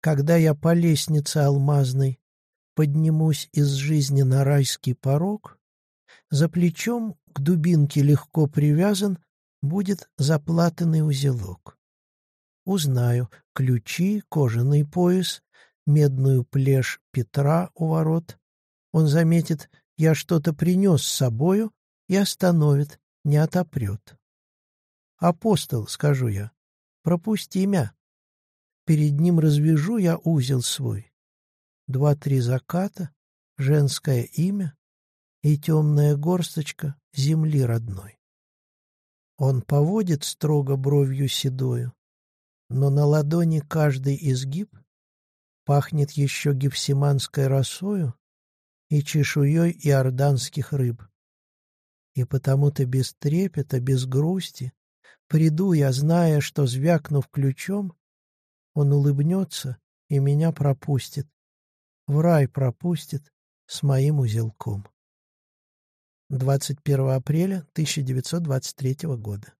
Когда я по лестнице алмазной поднимусь из жизни на райский порог, за плечом к дубинке легко привязан будет заплатанный узелок. Узнаю ключи, кожаный пояс, медную плешь Петра у ворот. Он заметит, я что-то принес с собою и остановит, не отопрет. «Апостол», — скажу я, — «пропусти мя». Перед ним развяжу я узел свой. Два-три заката, женское имя и темная горсточка земли родной. Он поводит строго бровью седою, но на ладони каждый изгиб пахнет еще гефсиманской росою и чешуей иорданских рыб. И потому-то без трепета, без грусти приду я, зная, что, звякнув ключом, он улыбнется и меня пропустит, в рай пропустит с моим узелком. 21 апреля 1923 года.